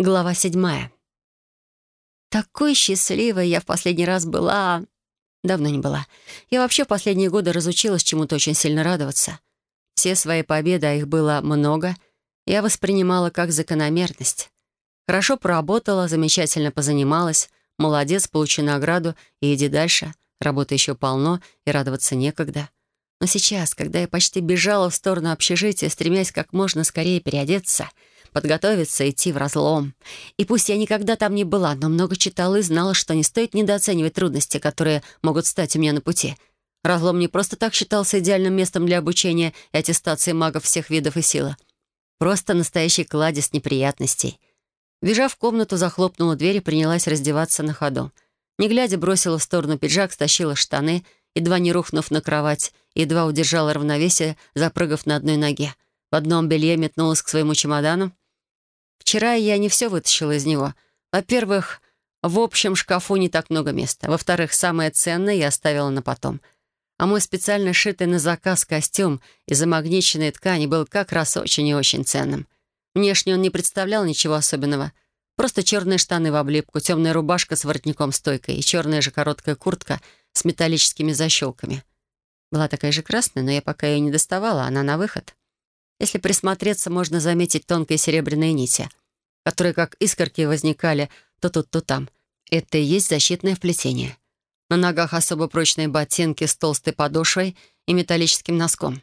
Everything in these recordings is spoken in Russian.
Глава седьмая. Такой счастливой я в последний раз была... Давно не была. Я вообще в последние годы разучилась чему-то очень сильно радоваться. Все свои победы, а их было много, я воспринимала как закономерность. Хорошо поработала, замечательно позанималась, молодец, получи награду и иди дальше. Работы еще полно, и радоваться некогда. Но сейчас, когда я почти бежала в сторону общежития, стремясь как можно скорее переодеться — подготовиться, идти в разлом. И пусть я никогда там не была, но много читала и знала, что не стоит недооценивать трудности, которые могут стать у меня на пути. Разлом не просто так считался идеальным местом для обучения и аттестации магов всех видов и силы. Просто настоящий кладезь неприятностей. Бежав в комнату, захлопнула дверь и принялась раздеваться на ходу. Не глядя, бросила в сторону пиджак, стащила штаны, едва не рухнув на кровать, едва удержала равновесие, запрыгав на одной ноге. В одном белье метнулась к своему чемодану, Вчера я не все вытащила из него. Во-первых, в общем шкафу не так много места. Во-вторых, самое ценное я оставила на потом. А мой специально шитый на заказ костюм из замагниченной ткани был как раз очень и очень ценным. Внешне он не представлял ничего особенного. Просто черные штаны в облипку, темная рубашка с воротником-стойкой и черная же короткая куртка с металлическими защелками. Была такая же красная, но я пока ее не доставала, она на выход. Если присмотреться, можно заметить тонкие серебряные нити — которые как искорки возникали то тут, то там. Это и есть защитное вплетение. На ногах особо прочные ботинки с толстой подошвой и металлическим носком.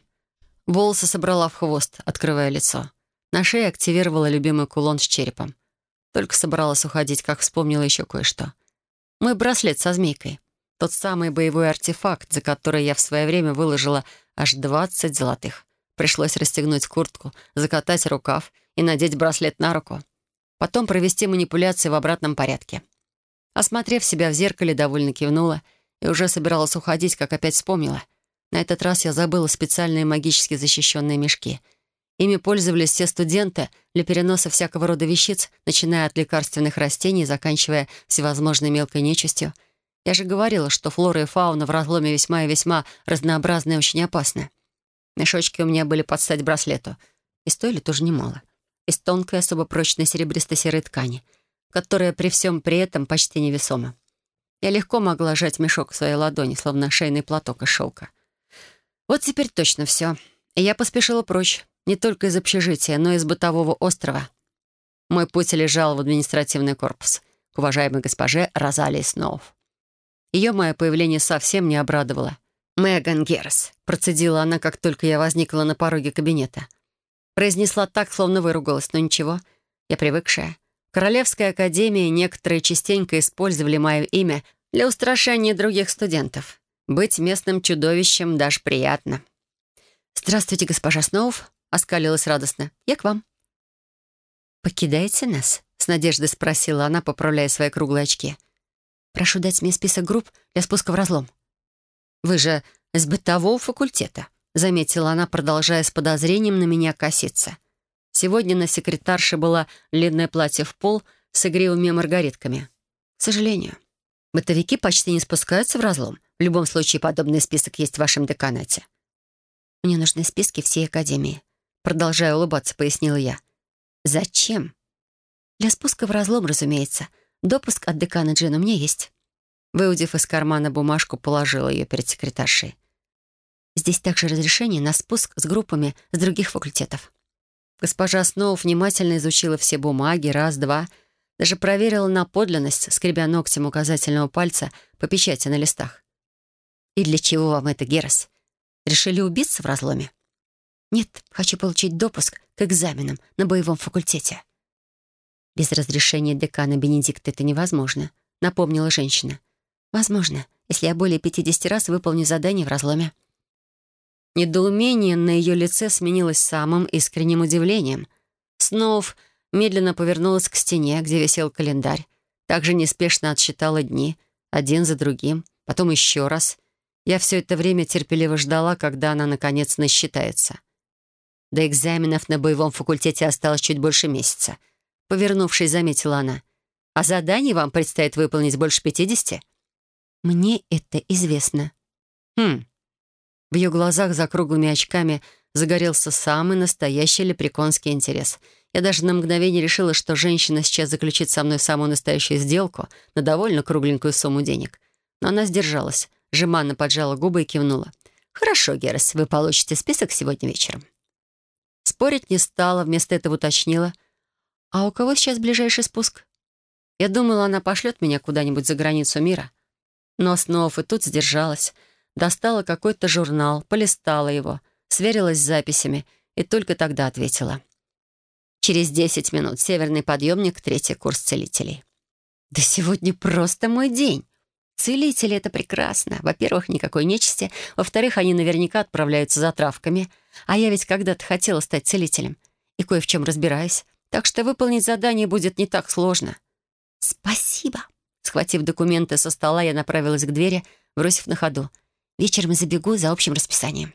Волосы собрала в хвост, открывая лицо. На шее активировала любимый кулон с черепом. Только собралась уходить, как вспомнила еще кое-что. Мой браслет со змейкой. Тот самый боевой артефакт, за который я в свое время выложила аж 20 золотых. Пришлось расстегнуть куртку, закатать рукав и надеть браслет на руку. Потом провести манипуляции в обратном порядке. Осмотрев себя в зеркале, довольно кивнула и уже собиралась уходить, как опять вспомнила. На этот раз я забыла специальные магически защищенные мешки. Ими пользовались все студенты для переноса всякого рода вещиц, начиная от лекарственных растений, заканчивая всевозможной мелкой нечистью. Я же говорила, что флора и фауна в разломе весьма и весьма разнообразны и очень опасны. Мешочки у меня были под стать браслету, и стоили тоже немало из тонкой, особо прочной серебристо-серой ткани, которая при всем при этом почти невесома. Я легко могла сжать мешок в своей ладони, словно шейный платок из шелка. Вот теперь точно все. И я поспешила прочь, не только из общежития, но и из бытового острова. Мой путь лежал в административный корпус к уважаемой госпоже Розалии Сноув. Ее мое появление совсем не обрадовало. «Меган Герс», — процедила она, как только я возникла на пороге кабинета — Произнесла так, словно выругалась, но ничего. Я привыкшая. В Королевской академии некоторые частенько использовали мое имя для устрашения других студентов. Быть местным чудовищем даже приятно. «Здравствуйте, госпожа Сноув», — оскалилась радостно. «Я к вам». «Покидаете нас?» — с надеждой спросила она, поправляя свои круглые очки. «Прошу дать мне список групп для спуска в разлом». «Вы же с бытового факультета», заметила она, продолжая с подозрением на меня коситься. Сегодня на секретарше было длинное платье в пол с игривыми маргаритками. К сожалению, бытовики почти не спускаются в разлом. В любом случае, подобный список есть в вашем деканате. «Мне нужны списки всей Академии», — продолжая улыбаться, пояснила я. «Зачем?» «Для спуска в разлом, разумеется. Допуск от декана Джин у меня есть». Выудив из кармана бумажку, положила ее перед секретаршей. Здесь также разрешение на спуск с группами с других факультетов. Госпожа Сноу внимательно изучила все бумаги, раз, два, даже проверила на подлинность, скребя ногтем указательного пальца по печати на листах. «И для чего вам это, Герас? Решили убиться в разломе?» «Нет, хочу получить допуск к экзаменам на боевом факультете». «Без разрешения декана Бенедикта это невозможно», — напомнила женщина. «Возможно, если я более 50 раз выполню задание в разломе». Недоумение на ее лице сменилось самым искренним удивлением. Сноув медленно повернулась к стене, где висел календарь. Также неспешно отсчитала дни, один за другим, потом еще раз. Я все это время терпеливо ждала, когда она, наконец, насчитается. До экзаменов на боевом факультете осталось чуть больше месяца. Повернувшись, заметила она. «А заданий вам предстоит выполнить больше пятидесяти?» «Мне это известно». «Хм, в ее глазах за круглыми очками загорелся самый настоящий лепреконский интерес. Я даже на мгновение решила, что женщина сейчас заключит со мной самую настоящую сделку на довольно кругленькую сумму денег. Но она сдержалась, жеманно поджала губы и кивнула. «Хорошо, Герас, вы получите список сегодня вечером». Спорить не стала, вместо этого уточнила. «А у кого сейчас ближайший спуск?» Я думала, она пошлет меня куда-нибудь за границу мира. Но снова и тут сдержалась. Достала какой-то журнал, полистала его, сверилась с записями и только тогда ответила. Через десять минут северный подъемник, третий курс целителей. Да сегодня просто мой день. Целители — это прекрасно. Во-первых, никакой нечисти. Во-вторых, они наверняка отправляются за травками. А я ведь когда-то хотела стать целителем. И кое в чем разбираюсь. Так что выполнить задание будет не так сложно. «Спасибо!» Схватив документы со стола, я направилась к двери, бросив на ходу. «Вечером забегу за общим расписанием».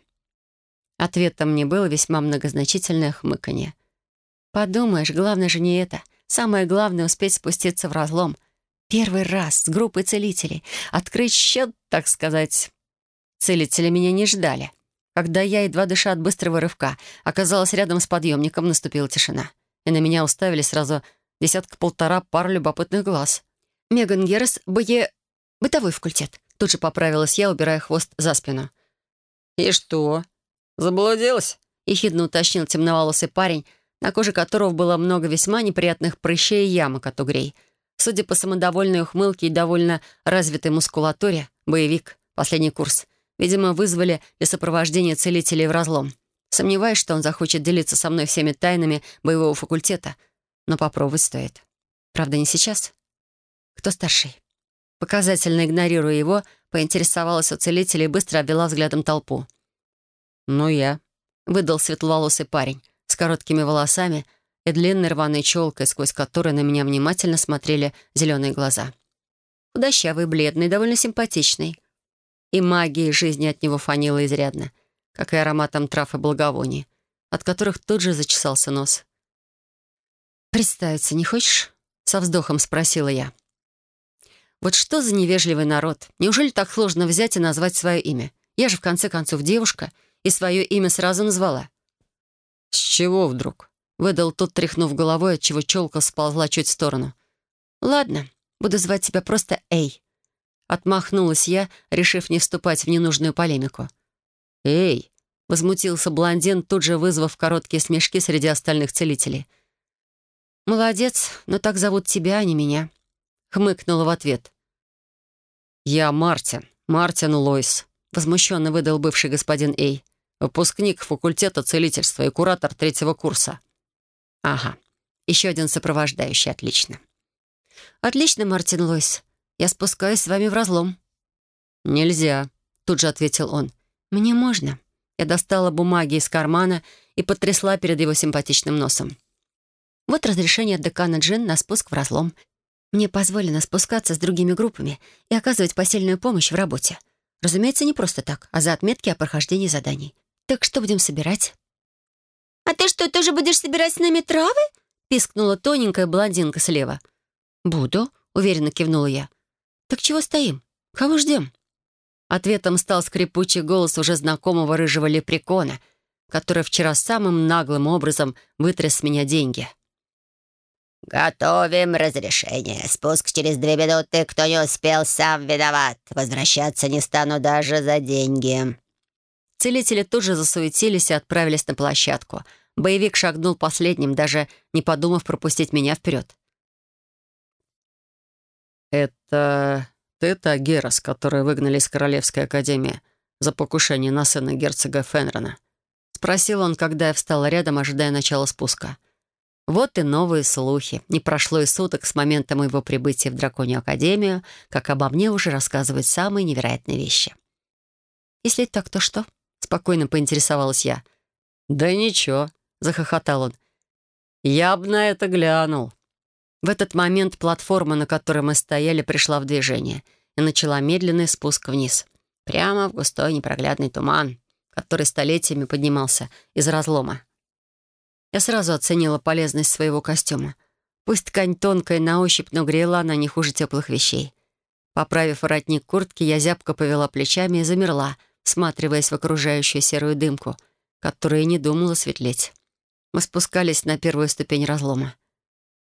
Ответом мне было весьма многозначительное хмыканье. «Подумаешь, главное же не это. Самое главное — успеть спуститься в разлом. Первый раз с группой целителей. Открыть счет, так сказать. Целители меня не ждали. Когда я, едва дыша от быстрого рывка, оказалась рядом с подъемником, наступила тишина. И на меня уставили сразу десятка-полтора пар любопытных глаз. «Меган Геррес, бое... бытовой факультет». Тут же поправилась я, убирая хвост за спину. «И что? Заблудилась?» — ехидно уточнил темноволосый парень, на коже которого было много весьма неприятных прыщей и ямок от угрей. Судя по самодовольной ухмылке и довольно развитой мускулатуре, боевик, последний курс. Видимо, вызвали для сопровождения целителей в разлом. Сомневаюсь, что он захочет делиться со мной всеми тайнами боевого факультета — но попробовать стоит. Правда, не сейчас. Кто старший? Показательно игнорируя его, поинтересовалась у целителя и быстро обвела взглядом толпу. «Ну, я», — выдал светловолосый парень с короткими волосами и длинной рваной челкой, сквозь которую на меня внимательно смотрели зеленые глаза. Худощавый, бледный, довольно симпатичный. И магией жизни от него фанило изрядно, как и ароматом трав и благовоний, от которых тут же зачесался нос. «Представиться не хочешь?» — со вздохом спросила я. «Вот что за невежливый народ? Неужели так сложно взять и назвать свое имя? Я же, в конце концов, девушка, и свое имя сразу назвала». «С чего вдруг?» — выдал тот, тряхнув головой, отчего челка сползла чуть в сторону. «Ладно, буду звать тебя просто Эй». Отмахнулась я, решив не вступать в ненужную полемику. «Эй!» — возмутился блондин, тут же вызвав короткие смешки среди остальных целителей — «Молодец, но так зовут тебя, а не меня», — хмыкнула в ответ. «Я Мартин, Мартин Лойс», — возмущенно выдал бывший господин Эй, выпускник факультета целительства и куратор третьего курса. «Ага, еще один сопровождающий, отлично». «Отлично, Мартин Лойс. Я спускаюсь с вами в разлом». «Нельзя», — тут же ответил он. «Мне можно». Я достала бумаги из кармана и потрясла перед его симпатичным носом. Вот разрешение декана Джин на спуск в разлом. Мне позволено спускаться с другими группами и оказывать посильную помощь в работе. Разумеется, не просто так, а за отметки о прохождении заданий. Так что будем собирать?» «А ты что, тоже будешь собирать с нами травы?» — пискнула тоненькая блондинка слева. «Буду», — уверенно кивнула я. «Так чего стоим? Кого ждем?» Ответом стал скрипучий голос уже знакомого рыжего лепрекона, который вчера самым наглым образом вытряс с меня деньги. «Готовим разрешение. Спуск через две минуты. Кто не успел, сам виноват. Возвращаться не стану даже за деньги». Целители тут же засуетились и отправились на площадку. Боевик шагнул последним, даже не подумав пропустить меня вперед. «Это ты та Герас, которую выгнали из Королевской Академии за покушение на сына герцога Фенрона?» Спросил он, когда я встала рядом, ожидая начала спуска. Вот и новые слухи. Не прошло и суток с момента моего прибытия в Драконью Академию, как обо мне уже рассказывают самые невероятные вещи. «Если так, то что?» — спокойно поинтересовалась я. «Да ничего», — захохотал он. «Я б на это глянул». В этот момент платформа, на которой мы стояли, пришла в движение и начала медленный спуск вниз. Прямо в густой непроглядный туман, который столетиями поднимался из разлома. Я сразу оценила полезность своего костюма. Пусть ткань тонкая на ощупь, но грела она не хуже теплых вещей. Поправив воротник куртки, я зябко повела плечами и замерла, всматриваясь в окружающую серую дымку, которая не думала светлеть. Мы спускались на первую ступень разлома.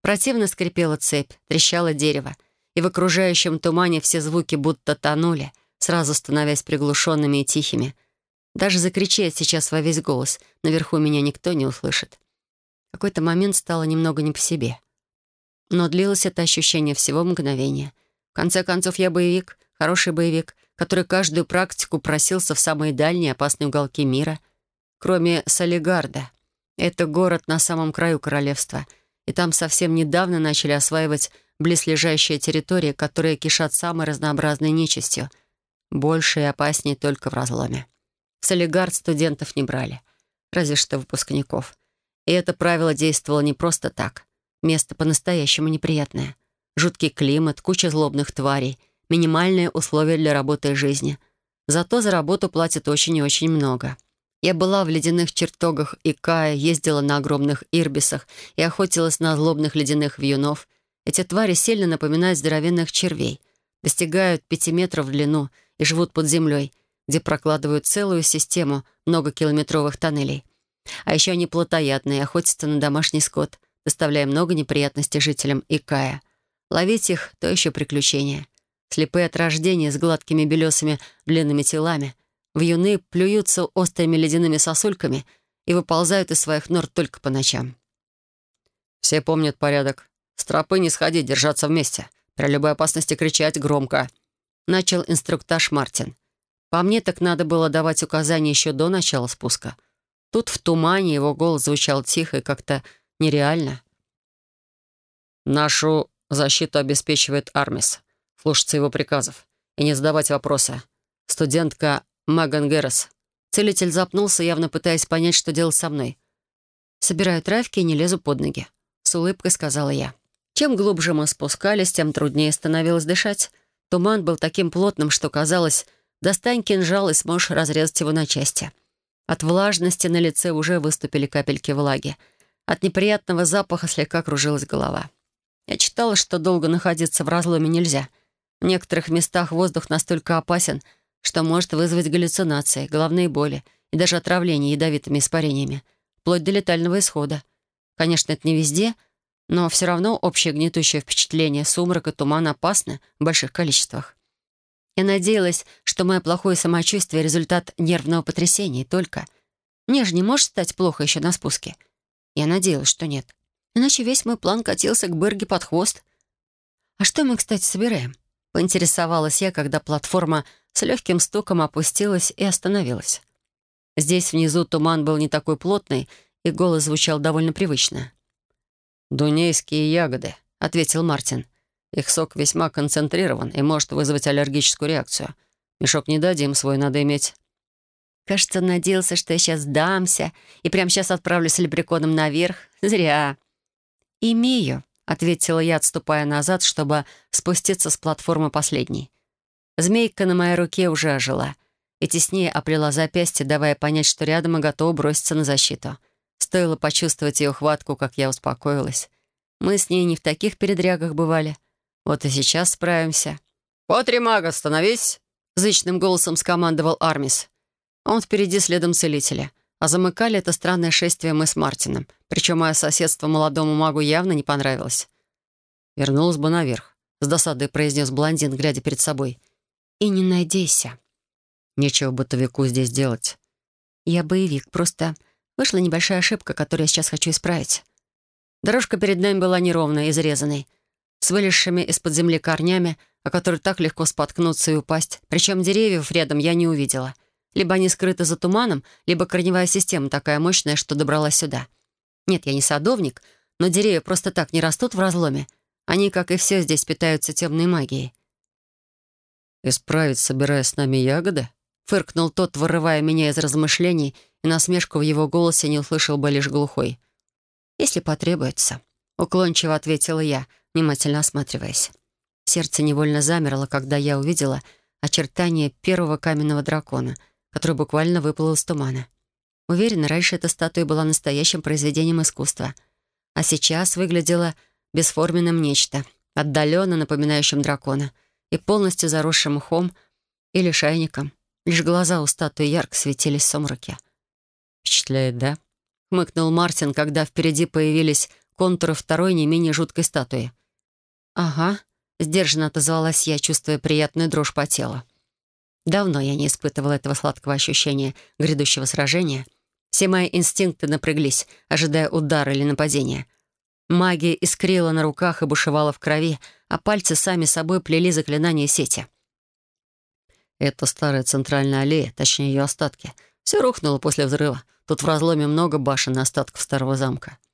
Противно скрипела цепь, трещало дерево, и в окружающем тумане все звуки будто тонули, сразу становясь приглушенными и тихими. Даже закричать сейчас во весь голос наверху меня никто не услышит. Какой-то момент стало немного не по себе. Но длилось это ощущение всего мгновения. В конце концов, я боевик, хороший боевик, который каждую практику просился в самые дальние опасные уголки мира, кроме Солигарда. Это город на самом краю королевства, и там совсем недавно начали осваивать близлежащие территории, которые кишат самой разнообразной нечистью. Больше и опаснее только в разломе. В Солигард студентов не брали, разве что выпускников. И это правило действовало не просто так. Место по-настоящему неприятное. Жуткий климат, куча злобных тварей, минимальные условия для работы и жизни. Зато за работу платят очень и очень много. Я была в ледяных чертогах Икая, ездила на огромных ирбисах и охотилась на злобных ледяных вьюнов. Эти твари сильно напоминают здоровенных червей, достигают пяти метров в длину и живут под землей, где прокладывают целую систему многокилометровых тоннелей. А еще они плотоядные, охотятся на домашний скот, доставляя много неприятностей жителям Икая. Ловить их — то еще приключение. Слепые от рождения с гладкими белесыми длинными телами. Вьюны плюются острыми ледяными сосульками и выползают из своих нор только по ночам. «Все помнят порядок. С тропы не сходить, держаться вместе. При любой опасности кричать громко», — начал инструктаж Мартин. По мне так надо было давать указания еще до начала спуска. Тут в тумане его голос звучал тихо и как-то нереально. «Нашу защиту обеспечивает Армис слушаться его приказов и не задавать вопросы. Студентка Маган Геррес. Целитель запнулся, явно пытаясь понять, что делать со мной. «Собираю травки и не лезу под ноги», — с улыбкой сказала я. Чем глубже мы спускались, тем труднее становилось дышать. Туман был таким плотным, что казалось, достань кинжал и сможешь разрезать его на части. От влажности на лице уже выступили капельки влаги. От неприятного запаха слегка кружилась голова. Я читала, что долго находиться в разломе нельзя. В некоторых местах воздух настолько опасен, что может вызвать галлюцинации, головные боли и даже отравление ядовитыми испарениями, вплоть до летального исхода. Конечно, это не везде, но все равно общее гнетущее впечатление сумрак и туман опасны в больших количествах. Я надеялась, что мое плохое самочувствие — результат нервного потрясения, и только. Мне же не может стать плохо еще на спуске. Я надеялась, что нет. Иначе весь мой план катился к Берге под хвост. А что мы, кстати, собираем? Поинтересовалась я, когда платформа с легким стуком опустилась и остановилась. Здесь внизу туман был не такой плотный, и голос звучал довольно привычно. «Дунейские ягоды», — ответил Мартин. «Их сок весьма концентрирован и может вызвать аллергическую реакцию. Мешок не дадим, свой надо иметь». Кажется, надеялся, что я сейчас сдамся и прямо сейчас отправлюсь с лепреконом наверх. Зря. «Имею», ответила я, отступая назад, чтобы спуститься с платформы последней. Змейка на моей руке уже ожила и теснее оплела запястье, давая понять, что рядом и готова броситься на защиту. Стоило почувствовать ее хватку, как я успокоилась. Мы с ней не в таких передрягах бывали. Вот и сейчас справимся. «Потримага, становись!» — зычным голосом скомандовал Армис. Он впереди следом целителя. А замыкали это странное шествие мы с Мартином. Причем мое соседство молодому магу явно не понравилось. «Вернулась бы наверх», — с досадой произнес блондин, глядя перед собой. «И не надейся». «Нечего бытовику здесь делать». «Я боевик, просто вышла небольшая ошибка, которую я сейчас хочу исправить». Дорожка перед нами была неровной, изрезанной, с вылезшими из-под земли корнями, о которые так легко споткнуться и упасть. Причем деревьев рядом я не увидела — либо они скрыты за туманом, либо корневая система такая мощная, что добралась сюда. Нет, я не садовник, но деревья просто так не растут в разломе. Они, как и все здесь, питаются темной магией. «Исправить, собирая с нами ягоды?» — фыркнул тот, вырывая меня из размышлений, и насмешку в его голосе не услышал бы лишь глухой. «Если потребуется», — уклончиво ответила я, внимательно осматриваясь. Сердце невольно замерло, когда я увидела очертания первого каменного дракона — который буквально выплыл из тумана. Уверена, раньше эта статуя была настоящим произведением искусства, а сейчас выглядела бесформенным нечто, отдаленно напоминающим дракона и полностью заросшим мхом или шайником. Лишь глаза у статуи ярко светились в сумраке. «Впечатляет, да?» — хмыкнул Мартин, когда впереди появились контуры второй не менее жуткой статуи. «Ага», — сдержанно отозвалась я, чувствуя приятную дрожь по телу. Давно я не испытывала этого сладкого ощущения грядущего сражения. Все мои инстинкты напряглись, ожидая удара или нападения. Магия искрила на руках и бушевала в крови, а пальцы сами собой плели заклинания сети. Это старая центральная аллея, точнее ее остатки. Все рухнуло после взрыва. Тут в разломе много башен и остатков старого замка», —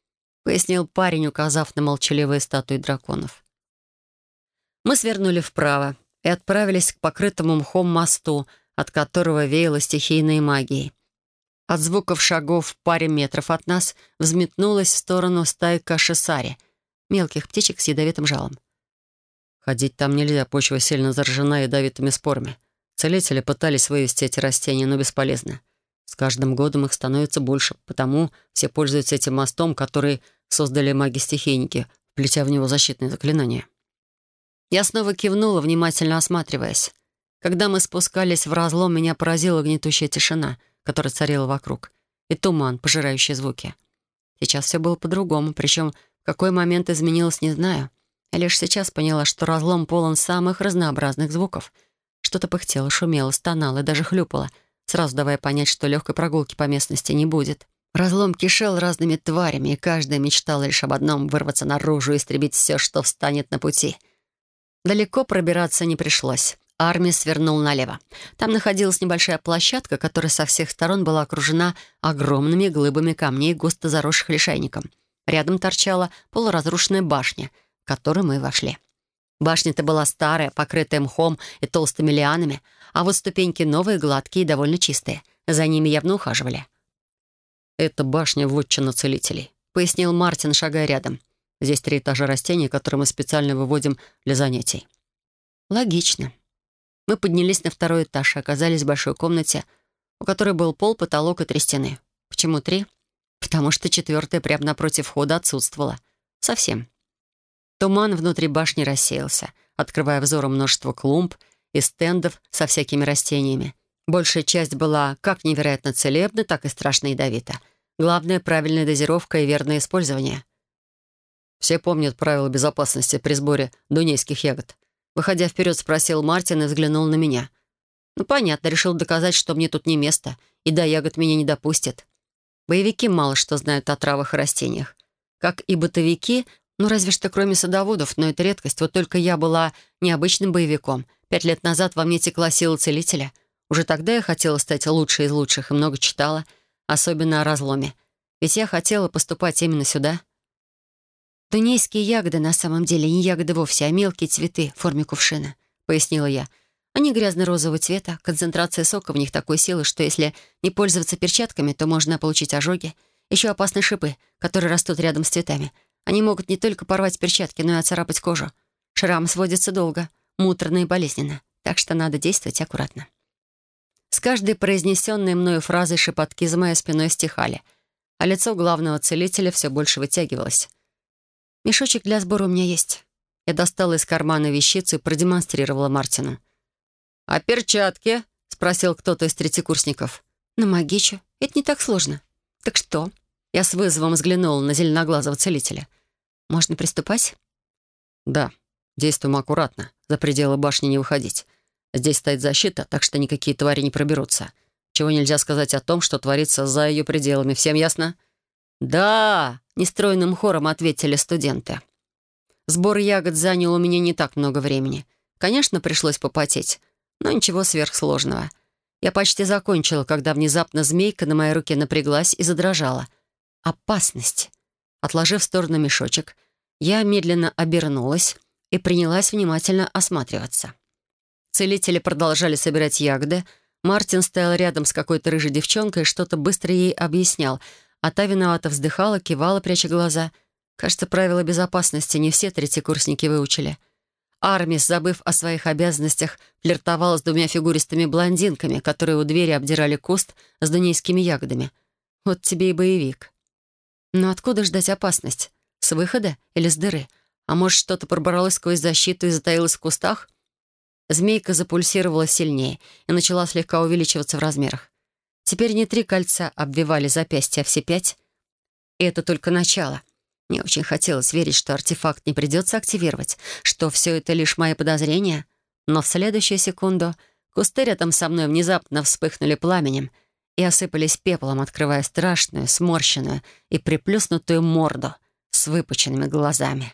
пояснил парень, указав на молчаливые статуи драконов. Мы свернули вправо и отправились к покрытому мхом мосту, от которого веяло стихийной магией. От звуков шагов в паре метров от нас взметнулась в сторону стайка шесари, мелких птичек с ядовитым жалом. Ходить там нельзя, почва сильно заражена ядовитыми спорами. Целители пытались вывести эти растения, но бесполезно. С каждым годом их становится больше, потому все пользуются этим мостом, который создали маги-стихийники, плетя в него защитные заклинания. Я снова кивнула, внимательно осматриваясь. Когда мы спускались в разлом, меня поразила гнетущая тишина, которая царила вокруг, и туман, пожирающий звуки. Сейчас все было по-другому, причем в какой момент изменилось, не знаю. Я лишь сейчас поняла, что разлом полон самых разнообразных звуков — что-то пыхтело, шумело, стонало и даже хлюпало, сразу давая понять, что легкой прогулки по местности не будет. Разлом кишел разными тварями, и каждая мечтала лишь об одном — вырваться наружу и истребить все, что встанет на пути. Далеко пробираться не пришлось. Армия свернул налево. Там находилась небольшая площадка, которая со всех сторон была окружена огромными глыбами камней, густо заросших лишайником. Рядом торчала полуразрушенная башня, в которую мы вошли. Башня-то была старая, покрытая мхом и толстыми лианами, а вот ступеньки новые, гладкие и довольно чистые. За ними явно ухаживали. «Это башня вотчина целителей», — пояснил Мартин, шагая рядом. «Здесь три этажа растений, которые мы специально выводим для занятий». «Логично». Мы поднялись на второй этаж и оказались в большой комнате, у которой был пол, потолок и три стены. Почему три? Потому что четвертая прямо напротив входа отсутствовала. Совсем. Туман внутри башни рассеялся, открывая взором множество клумб и стендов со всякими растениями. Большая часть была как невероятно целебна, так и страшно ядовита. Главное — правильная дозировка и верное использование. Все помнят правила безопасности при сборе дунейских ягод. Выходя вперед, спросил Мартин и взглянул на меня. Ну, понятно, решил доказать, что мне тут не место, и до ягод меня не допустят. Боевики мало что знают о травах и растениях. Как и бытовики, ну, разве что кроме садоводов, но это редкость. Вот только я была необычным боевиком. Пять лет назад во мне текла сила целителя. Уже тогда я хотела стать лучшей из лучших и много читала, особенно о разломе. Ведь я хотела поступать именно сюда. «Тунейские ягоды на самом деле не ягоды вовсе, а мелкие цветы в форме кувшина», — пояснила я. «Они грязно-розового цвета, концентрация сока в них такой силы, что если не пользоваться перчатками, то можно получить ожоги. Еще опасны шипы, которые растут рядом с цветами — они могут не только порвать перчатки, но и оцарапать кожу. Шрам сводится долго, муторно и болезненно, так что надо действовать аккуратно. С каждой произнесенной мною фразой шепотки за моей спиной стихали, а лицо главного целителя все больше вытягивалось. «Мешочек для сбора у меня есть». Я достала из кармана вещицу и продемонстрировала Мартину. «А перчатки?» — спросил кто-то из третьекурсников. «На магичу. Это не так сложно. Так что?» Я с вызовом взглянула на зеленоглазого целителя. «Можно приступать?» «Да. Действуем аккуратно. За пределы башни не выходить. Здесь стоит защита, так что никакие твари не проберутся. Чего нельзя сказать о том, что творится за ее пределами. Всем ясно?» «Да!» — нестройным хором ответили студенты. Сбор ягод занял у меня не так много времени. Конечно, пришлось попотеть, но ничего сверхсложного. Я почти закончила, когда внезапно змейка на моей руке напряглась и задрожала — опасность. Отложив в сторону мешочек, я медленно обернулась и принялась внимательно осматриваться. Целители продолжали собирать ягоды. Мартин стоял рядом с какой-то рыжей девчонкой и что-то быстро ей объяснял, а та виновато вздыхала, кивала, пряча глаза. Кажется, правила безопасности не все третьекурсники выучили. Армис, забыв о своих обязанностях, флиртовал с двумя фигуристыми блондинками, которые у двери обдирали куст с дунейскими ягодами. Вот тебе и боевик. Но откуда ждать опасность? С выхода или с дыры? А может, что-то проборолось сквозь защиту и затаилось в кустах? Змейка запульсировала сильнее и начала слегка увеличиваться в размерах. Теперь не три кольца обвивали запястья, а все пять. И это только начало. Мне очень хотелось верить, что артефакт не придется активировать, что все это лишь мои подозрения. Но в следующую секунду кусты рядом со мной внезапно вспыхнули пламенем и осыпались пеплом, открывая страшную, сморщенную и приплюснутую морду с выпученными глазами.